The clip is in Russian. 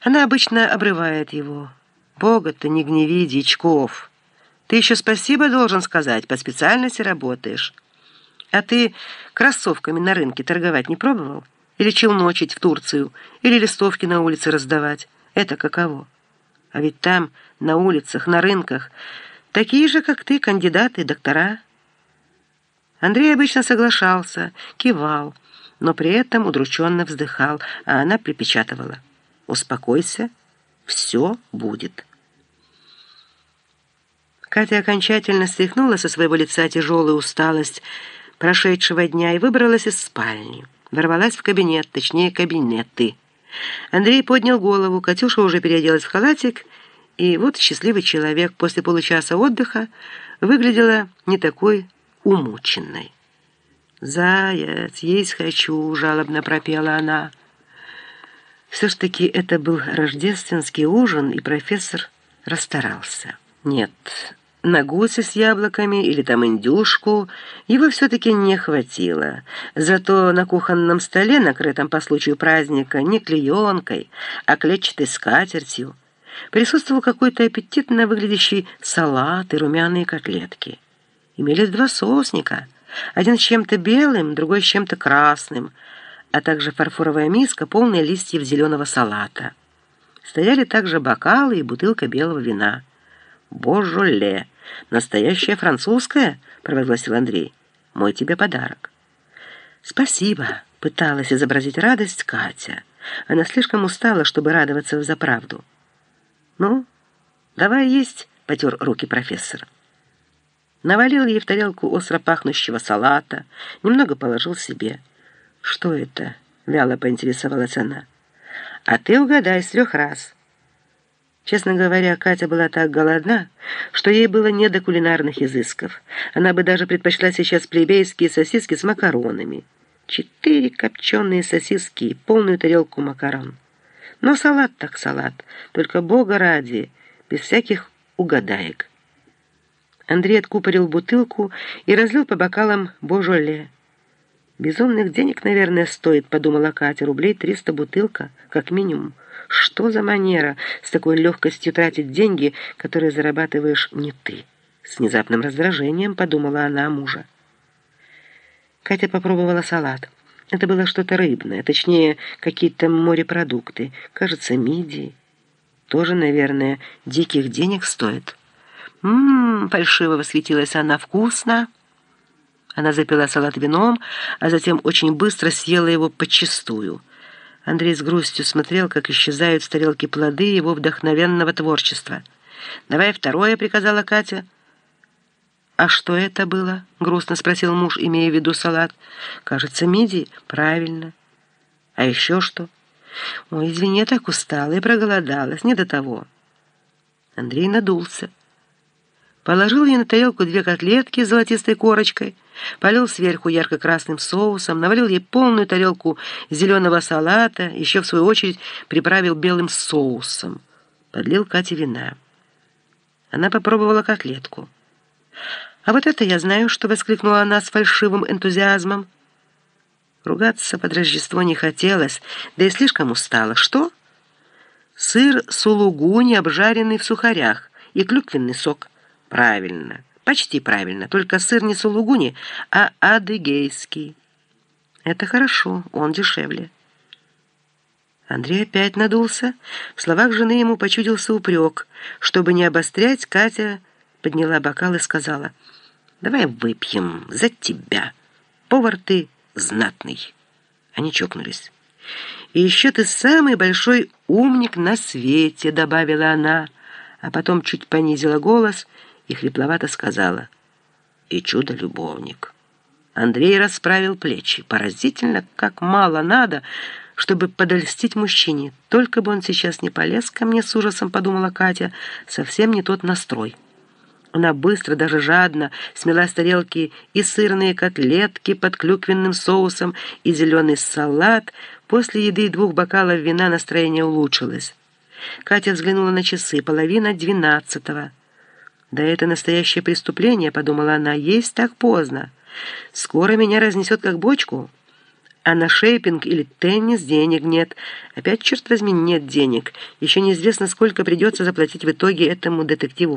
Она обычно обрывает его. «Бога-то не гневи, Дичков. Ты еще спасибо должен сказать, по специальности работаешь. А ты кроссовками на рынке торговать не пробовал? Или челночить в Турцию? Или листовки на улице раздавать? Это каково? А ведь там, на улицах, на рынках, такие же, как ты, кандидаты, доктора». Андрей обычно соглашался, кивал, но при этом удрученно вздыхал, а она припечатывала – Успокойся, все будет. Катя окончательно стряхнула со своего лица тяжелую усталость прошедшего дня и выбралась из спальни. Ворвалась в кабинет, точнее, кабинеты. Андрей поднял голову, Катюша уже переоделась в халатик, и вот счастливый человек после получаса отдыха выглядела не такой умученной. «Заяц, есть хочу», — жалобно пропела она. Все ж таки это был рождественский ужин, и профессор расстарался. Нет, на гуся с яблоками или там индюшку его все-таки не хватило. Зато на кухонном столе, накрытом по случаю праздника, не клеенкой, а клетчатой скатертью, присутствовал какой-то аппетитно выглядящий салат и румяные котлетки. Имелись два соусника, один с чем-то белым, другой с чем-то красным – а также фарфоровая миска, полная листьев зеленого салата. Стояли также бокалы и бутылка белого вина. «Божоле! Настоящее французское!» — провозгласил Андрей. «Мой тебе подарок». «Спасибо!» — пыталась изобразить радость Катя. Она слишком устала, чтобы радоваться за правду. «Ну, давай есть!» — потер руки профессор. Навалил ей в тарелку остро пахнущего салата, немного положил себе — «Что это?» — вяло поинтересовалась она. «А ты угадай с трех раз». Честно говоря, Катя была так голодна, что ей было не до кулинарных изысков. Она бы даже предпочла сейчас плебейские сосиски с макаронами. Четыре копченые сосиски и полную тарелку макарон. Но салат так салат, только бога ради, без всяких угадаек. Андрей откупорил бутылку и разлил по бокалам божоле. «Безумных денег, наверное, стоит», — подумала Катя. «Рублей триста бутылка, как минимум. Что за манера с такой легкостью тратить деньги, которые зарабатываешь не ты?» С внезапным раздражением подумала она о мужа. Катя попробовала салат. Это было что-то рыбное, точнее, какие-то морепродукты. Кажется, мидии. Тоже, наверное, диких денег стоит. «М-м-м», фальшиво восхитилась она, «вкусно». Она запила салат вином, а затем очень быстро съела его почистую. Андрей с грустью смотрел, как исчезают с тарелки плоды его вдохновенного творчества. «Давай второе», — приказала Катя. «А что это было?» — грустно спросил муж, имея в виду салат. «Кажется, мидии. Правильно. А еще что?» «Ой, извини, я так устала и проголодалась. Не до того». Андрей надулся. Положил ей на тарелку две котлетки с золотистой корочкой, полил сверху ярко-красным соусом, навалил ей полную тарелку зеленого салата, еще в свою очередь приправил белым соусом, подлил Кате вина. Она попробовала котлетку. «А вот это я знаю, что!» — воскликнула она с фальшивым энтузиазмом. Ругаться под Рождество не хотелось, да и слишком устала. «Что?» «Сыр сулугуни, обжаренный в сухарях, и клюквенный сок». Правильно, почти правильно, только сыр не сулугуни, а адыгейский. Это хорошо, он дешевле. Андрей опять надулся. В словах жены ему почудился упрек. Чтобы не обострять, Катя подняла бокал и сказала, «Давай выпьем за тебя. Повар ты знатный». Они чокнулись. «И еще ты самый большой умник на свете», — добавила она, а потом чуть понизила голос — и хрипловато сказала «И чудо-любовник». Андрей расправил плечи. Поразительно, как мало надо, чтобы подольстить мужчине. Только бы он сейчас не полез ко мне с ужасом, подумала Катя, совсем не тот настрой. Она быстро, даже жадно смела с тарелки и сырные котлетки под клюквенным соусом, и зеленый салат. После еды и двух бокалов вина настроение улучшилось. Катя взглянула на часы, половина двенадцатого. «Да это настоящее преступление», — подумала она, — «есть так поздно. Скоро меня разнесет как бочку». А на шейпинг или теннис денег нет. Опять, черт возьми, нет денег. Еще неизвестно, сколько придется заплатить в итоге этому детективу